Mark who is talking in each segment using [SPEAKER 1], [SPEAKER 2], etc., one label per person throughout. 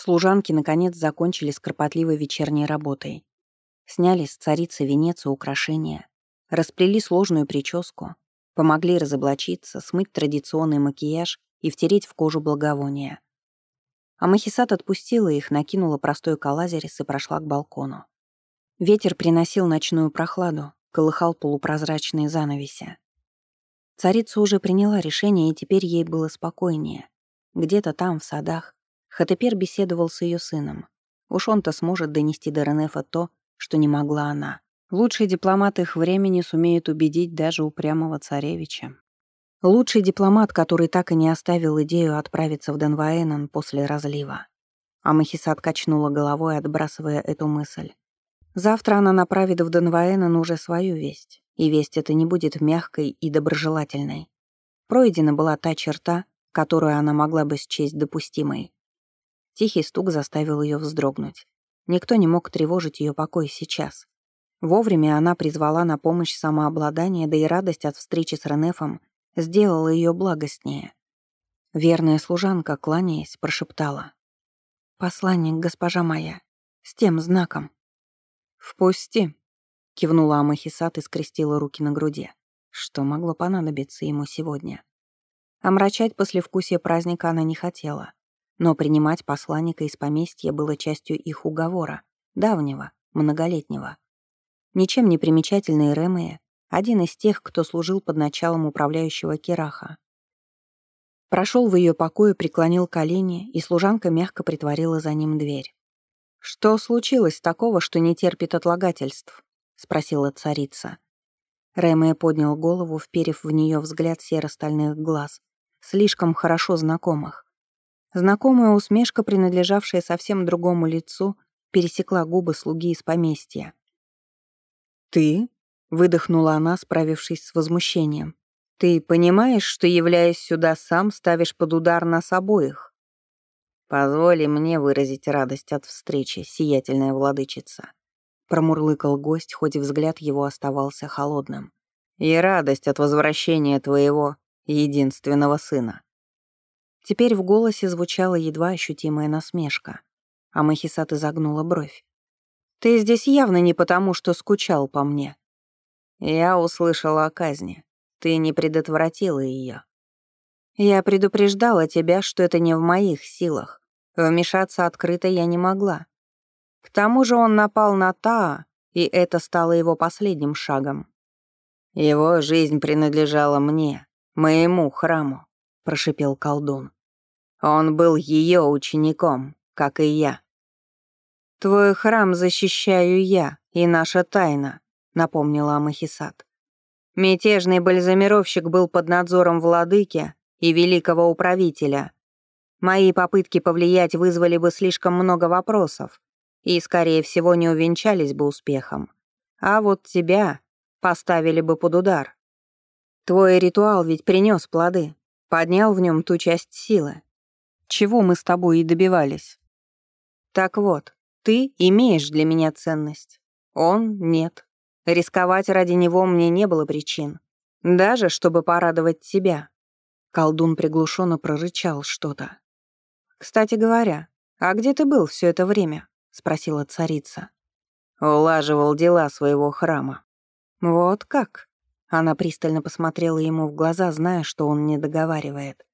[SPEAKER 1] Служанки, наконец, закончили с кропотливой вечерней работой. Сняли с царицы венец и украшения, расплели сложную прическу, помогли разоблачиться, смыть традиционный макияж и втереть в кожу благовония. А Махисат отпустила их, накинула простой калазерис и прошла к балкону. Ветер приносил ночную прохладу, колыхал полупрозрачные занавеси. Царица уже приняла решение, и теперь ей было спокойнее. Где-то там, в садах, Хатепер беседовал с ее сыном. Уж он-то сможет донести до Ренефа то, что не могла она. Лучший дипломат их времени сумеет убедить даже упрямого царевича. Лучший дипломат, который так и не оставил идею отправиться в Денваэнон после разлива. А Махисат качнула головой, отбрасывая эту мысль. Завтра она направит в Денваэнон уже свою весть, и весть эта не будет мягкой и доброжелательной. Пройдена была та черта, которую она могла бы счесть допустимой. Тихий стук заставил ее вздрогнуть. Никто не мог тревожить ее покой сейчас. Вовремя она призвала на помощь самообладание, да и радость от встречи с Ренефом сделала ее благостнее. Верная служанка, кланяясь, прошептала. «Посланник, госпожа моя, с тем знаком». «Впусти», — кивнула Амахисат и скрестила руки на груди. Что могло понадобиться ему сегодня? Омрачать послевкусие праздника она не хотела. Но принимать посланника из поместья было частью их уговора, давнего, многолетнего. Ничем не примечательный Ремея, один из тех, кто служил под началом управляющего Кираха. Прошел в ее покое, преклонил колени, и служанка мягко притворила за ним дверь. «Что случилось такого, что не терпит отлагательств?» — спросила царица. Ремея поднял голову, вперев в нее взгляд серо-стальных глаз, слишком хорошо знакомых. Знакомая усмешка, принадлежавшая совсем другому лицу, пересекла губы слуги из поместья. «Ты?» — выдохнула она, справившись с возмущением. «Ты понимаешь, что, являясь сюда сам, ставишь под удар нас обоих?» «Позволь мне выразить радость от встречи, сиятельная владычица», — промурлыкал гость, хоть взгляд его оставался холодным. «И радость от возвращения твоего единственного сына». Теперь в голосе звучала едва ощутимая насмешка, а Махисат изогнула бровь. «Ты здесь явно не потому, что скучал по мне». «Я услышала о казни. Ты не предотвратила ее. Я предупреждала тебя, что это не в моих силах. Вмешаться открыто я не могла. К тому же он напал на Таа, и это стало его последним шагом. Его жизнь принадлежала мне, моему храму, прошипел колдун. Он был ее учеником, как и я. «Твой храм защищаю я, и наша тайна», — напомнила Амахисат. Мятежный бальзамировщик был под надзором владыки и великого управителя. Мои попытки повлиять вызвали бы слишком много вопросов и, скорее всего, не увенчались бы успехом. А вот тебя поставили бы под удар. Твой ритуал ведь принес плоды, поднял в нем ту часть силы, чего мы с тобой и добивались. Так вот, ты имеешь для меня ценность. Он — нет. Рисковать ради него мне не было причин. Даже чтобы порадовать тебя. Колдун приглушенно прорычал что-то. «Кстати говоря, а где ты был все это время?» — спросила царица. Улаживал дела своего храма. «Вот как?» Она пристально посмотрела ему в глаза, зная, что он не договаривает.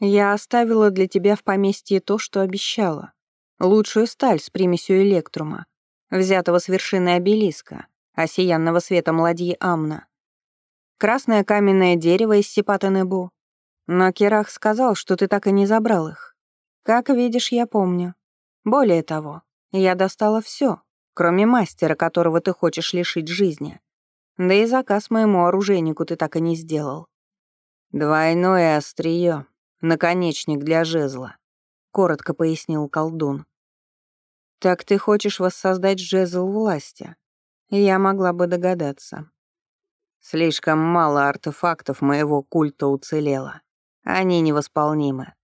[SPEAKER 1] Я оставила для тебя в поместье то, что обещала. Лучшую сталь с примесью электрума, взятого с вершины обелиска, осиянного светом ладьи Амна. Красное каменное дерево из Сипата-Небу. Но Керах сказал, что ты так и не забрал их. Как видишь, я помню. Более того, я достала все, кроме мастера, которого ты хочешь лишить жизни. Да и заказ моему оружейнику ты так и не сделал. Двойное острие, наконечник для жезла», — коротко пояснил колдун. «Так ты хочешь воссоздать жезл власти?» Я могла бы догадаться. Слишком мало артефактов моего культа уцелело. Они невосполнимы.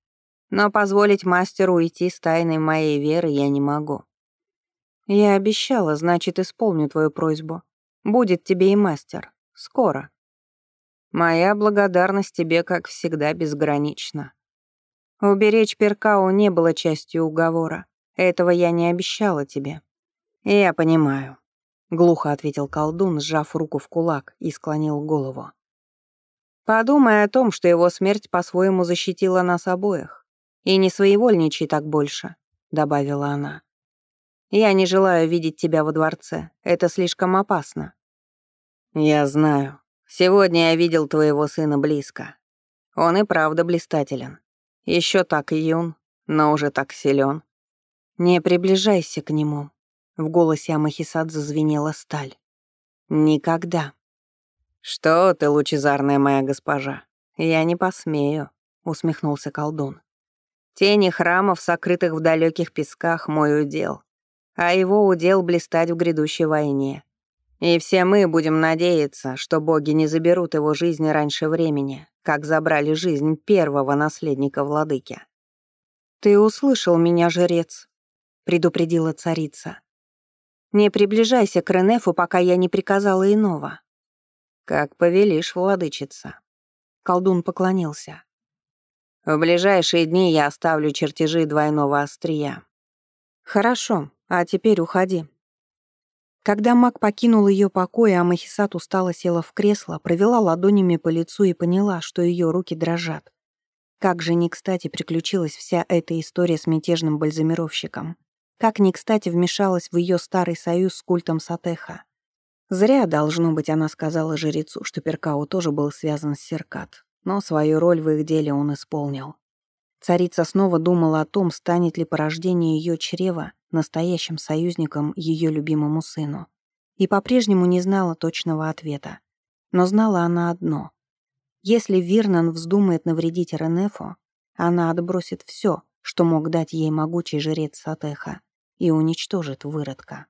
[SPEAKER 1] Но позволить мастеру уйти с тайной моей веры я не могу. Я обещала, значит, исполню твою просьбу. Будет тебе и мастер. Скоро. Моя благодарность тебе, как всегда, безгранична. Уберечь Перкау не было частью уговора. Этого я не обещала тебе. Я понимаю, глухо ответил колдун, сжав руку в кулак и склонил голову. Подумай о том, что его смерть по-своему защитила нас обоих. И не своевольничай так больше, добавила она. Я не желаю видеть тебя во дворце. Это слишком опасно. Я знаю. Сегодня я видел твоего сына близко. Он и правда блистателен. Еще так юн, но уже так силен. Не приближайся к нему. В голосе Амахисад зазвенела сталь. Никогда. Что ты, лучезарная моя госпожа? Я не посмею, усмехнулся колдун. Тени храмов, сокрытых в далеких песках, мой удел, а его удел блистать в грядущей войне. И все мы будем надеяться, что боги не заберут его жизни раньше времени, как забрали жизнь первого наследника владыки. «Ты услышал меня, жрец», — предупредила царица. «Не приближайся к Ренефу, пока я не приказала иного». «Как повелишь, владычица». Колдун поклонился. «В ближайшие дни я оставлю чертежи двойного острия». «Хорошо, а теперь уходи», когда маг покинул ее покой, а Махисат устало села в кресло, провела ладонями по лицу и поняла, что ее руки дрожат. Как же не кстати приключилась вся эта история с мятежным бальзамировщиком. Как не кстати вмешалась в ее старый союз с культом Сатеха. Зря, должно быть, она сказала жрецу, что Перкау тоже был связан с Серкат, но свою роль в их деле он исполнил. Царица снова думала о том, станет ли порождение ее чрева настоящим союзником ее любимому сыну. И по-прежнему не знала точного ответа. Но знала она одно. Если Вирнан вздумает навредить Ренефу, она отбросит все, что мог дать ей могучий жрец Сатеха, и уничтожит выродка.